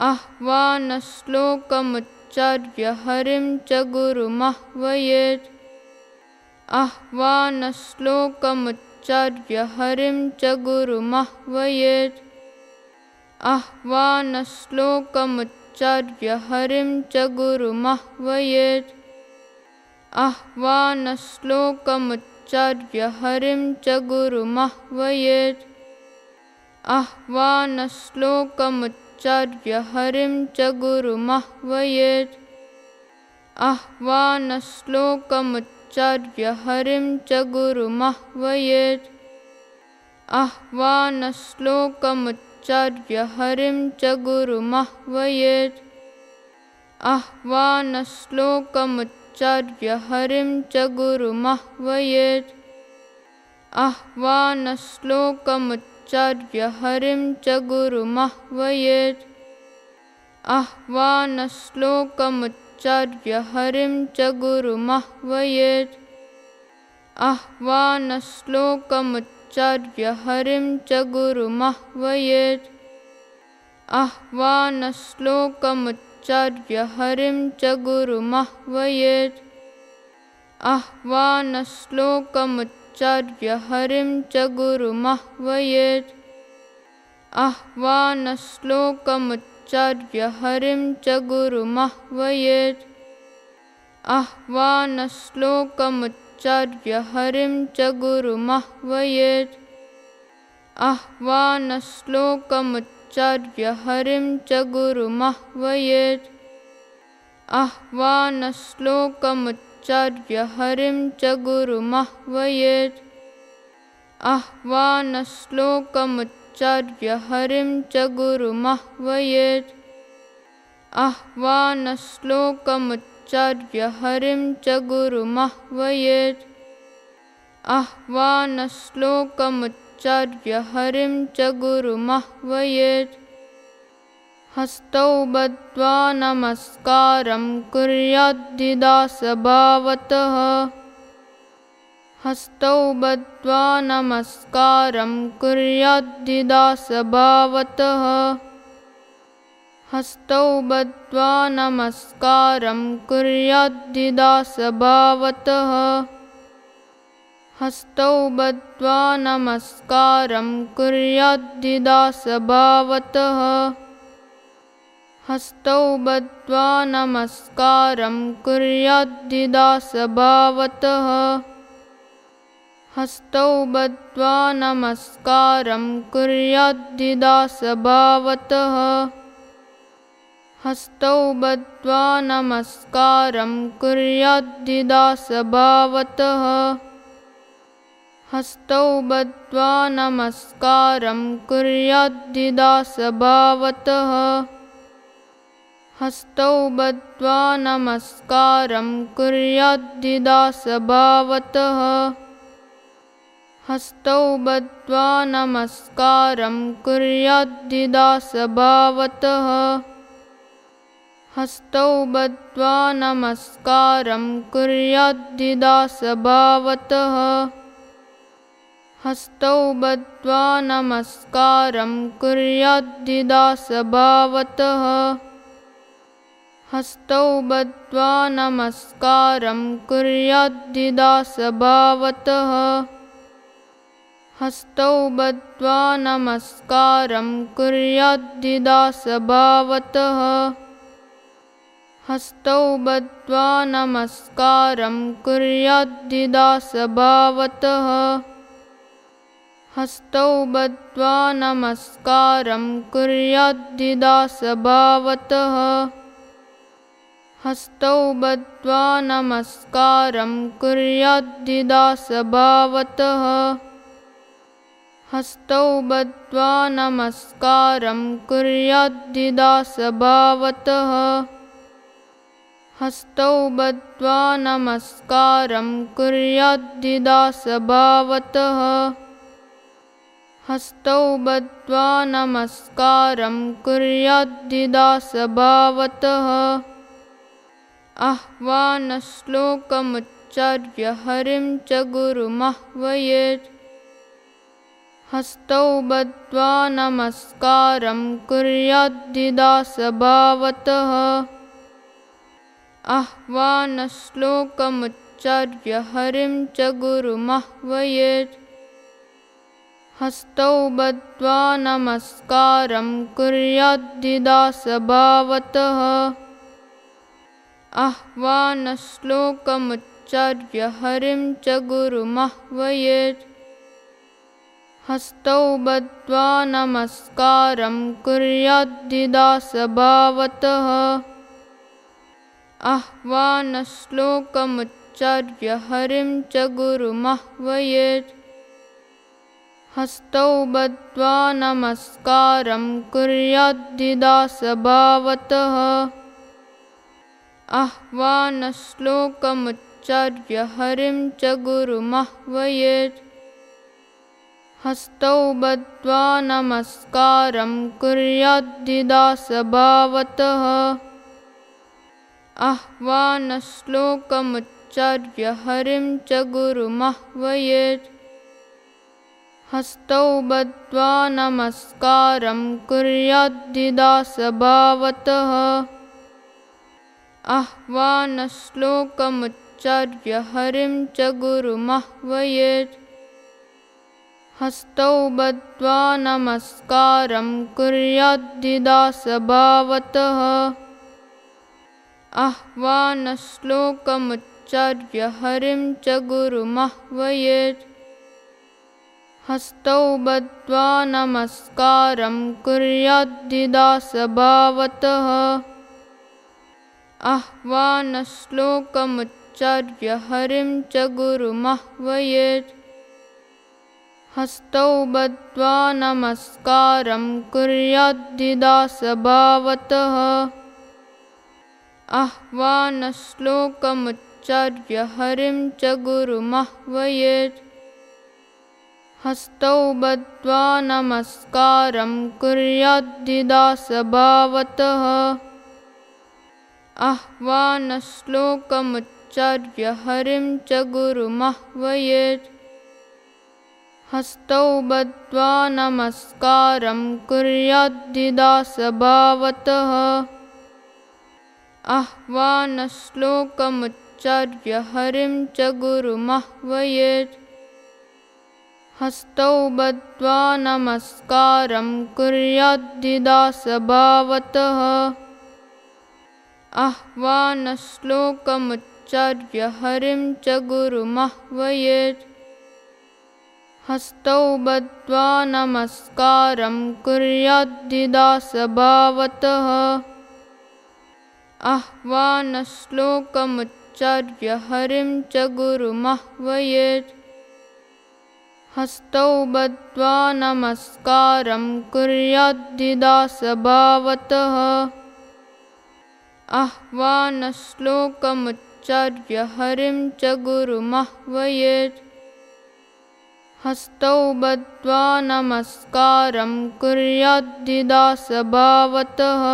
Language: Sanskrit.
आह्वानश्लोकमुच्चार्य हरिं च गुरुमाह्वयेत्। आह्वानश्लोकमुच्चार्य हरिं च गुरुमाह्वयेत्। आह्वानश्लोकमुच्चार्य हरिं च गुरुमाह्वयेत्। आह्वानश्लोकमुच्चार्य हरिं च गुरुमाह्वयेत्। आह्वानश्लोकमुच्चार्य हरिं च गुरुमाह्वयेत्। आह्वानश्लोकमुच्चार्य हरिं च गुरुमाह्वयेत्। आह्वानश्लोकमुच्चार्य हरिं च गुरुमाह्वयेत्। आह्वानश्लोकमुच्चार्य हरिं च गुरुमाह्वयेत्। आह्वानश्लोकमुच्चार्य आचार्य हरिं च गुरुमाह्वयेत्। आह्वानश्लोकमुच्चार्य हरिं च गुरुमाह्वयेत्। आह्वानश्लोकमुच्चार्य हरिं च गुरुमाह्वयेत्। आह्वानश्लोकमुच्चार्य हरिं च गुरुमाह्वयेत्। आह्वानश्लोकमुच्च आचार्य हरिं च गुरुमाह्वयेत्। आह्वानश्लोकमुच्चार्य हरिं च गुरुमाह्वयेत्। आह्वानश्लोकमुच्चार्य हरिं च गुरुमाह्वयेत्। आह्वानश्लोकमुच्चार्य हरिं च गुरुमाह्वयेत्। आह्वानश्लोकमुच्च आचार्य हरिं च गुरुमाह्वयेत्। आह्वानश्लोकमुच्चार्य हरिं च गुरुमाह्वयेत्। आह्वानश्लोकमुच्चार्य हरिं च गुरुमाह्वयेत्। आह्वानश्लोकमुच्चार्य हरिं च गुरुमाह्वयेत्। हस्तौ बद्ध्वा नमस्कारं कुर्याद्धिदासभावतः हस्तौ बद्ध्वा नमस्कारं कुर्याद्धिदासभावतः हस्तौ बद्ध्वा नमस्कारं कुर्याद्धिदासभावतः हस्तौ बद्ध्वा नमस्कारं कुर्याद्धिदासभावतः हस्तौ बद्ध्वा नमस्कारं कुर्याद्धिदासभावतः हस्तौ बद्ध्वा नमस्कारं कुर्याद्धिदासभावतः हस्तौ बद्ध्वा नमस्कारं कुर्याद्धिदासभावतः हस्तौ बद्ध्वा नमस्कारं कुर्याद्धिदासभावतः हस्तौ बद्ध्वा नमस्कारं कुर्याद्धिदासभावतः हस्तौ बद्ध्वा नमस्कारं कुर्याद्धिदासभावतः हस्तौ बद्ध्वा नमस्कारं कुर्याद्धिदासभावतः हस्तौ बद्ध्वा नमस्कारं कुर्याद्धिदासभावतः हस्तौ बद्ध्वा नमस्कारं कुर्याद्धिदासभावतः हस्तौ बद्ध्वा नमस्कारं कुर्याद्धिदासभावतः हस्तौ बद्ध्वा नमस्कारं कुर्याद्धिदासभावतः हस्तौ बद्ध्वा नमस्कारं कुर्याद्धिदासभावतः हस्तौ बद्ध्वा नमस्कारं कुर्याद्धिदासभावतः हस्तौ बद्ध्वा नमस्कारं कुर्याद्धिदासभावतः हस्तौ बद्ध्वा नमस्कारं कुर्याद्धिदासभावतः हस्तौ बद्ध्वा नमस्कारं कुर्याद्धिदासभावतः आह्वानश्लोकमुच्चार्य हरिं च गुरुमाह्वयेत्। हस्तौ बद्ध्वा नमस्कारं कुर्याद्दिदासभावतः आह्वानश्लोकमुच्चार्य हरिं च गुरुमाह्वयेत्। हस्तौ बद्ध्वा नमस्कारं कुर्याद्दिदासभावतः आह्वानश्लोकमुच्चार्य हरिं च गुरुमाह्वयेत्। हस्तौ बद्ध्वा नमस्कारं कुर्याद्दिदासभावतः आह्वानश्लोकमुच्चार्य हरिं च गुरुमाह्वयेत्। हस्तौ बद्ध्वा नमस्कारं कुर्याद्दिदासभावतः आह्वानश्लोकमुच्चार्य हरिं च गुरुमाह्वयेत्। हस्तौ बद्ध्वा नमस्कारं कुर्याद्दिदासभावतः आह्वानश्लोकमुच्चार्य हरिं च गुरुमाह्वयेत्। हस्तौ बद्ध्वा नमस्कारं कुर्याद्दिदासभावतः आह्वानश्लोकमुच्चार्य हरिं च गुरुमाह्वयेत्। हस्तौ बद्ध्वा नमस्कारं कुर्याद्दिदासभावतः आह्वानश्लोकमुच्चार्य हरिं च गुरुमाह्वयेत्। हस्तौ बद्ध्वा नमस्कारं कुर्याद्दिदासभावतः आह्वानश्लोकमुच्चार्य हरिं च गुरुमाह्वयेत्। हस्तौ बद्ध्वा नमस्कारं कुर्याद्दिदासभावतः आह्वानश्लोकमुच्चार्य हरिं च गुरुमाह्वयेत्। हस्तौ बद्ध्वा नमस्कारं कुर्याद्दिदासभावतः आह्वानश्लोकमुच्चार्य हरिं च गुरुमाह्वयेत्। हस्तौ बद्ध्वा नमस्कारं कुर्याद्दिदासभावतः आह्वानश्लोकमुच्चार्य हरिं च गुरुमाह्वयेत्। हस्तौ बद्ध्वा नमस्कारं कुर्याद्दिदासभावतः आह्वानश्लोकमुच्चार्य हरिं च गुरुमाह्वयेत्। हस्तौ बद्ध्वा नमस्कारं कुर्याद्दिदासभावतः आह्वानश्लोकमुच्चार्य हरिं च गुरुमाह्वयेत्। हस्तौ बद्ध्वा नमस्कारं कुर्याद्दिदासभावतः आह्वानश्लोकमुच्चार्य हरिं च गुरुमाह्वयेत्। हस्तौ बद्ध्वा नमस्कारं कुर्याद्दिदासभावतः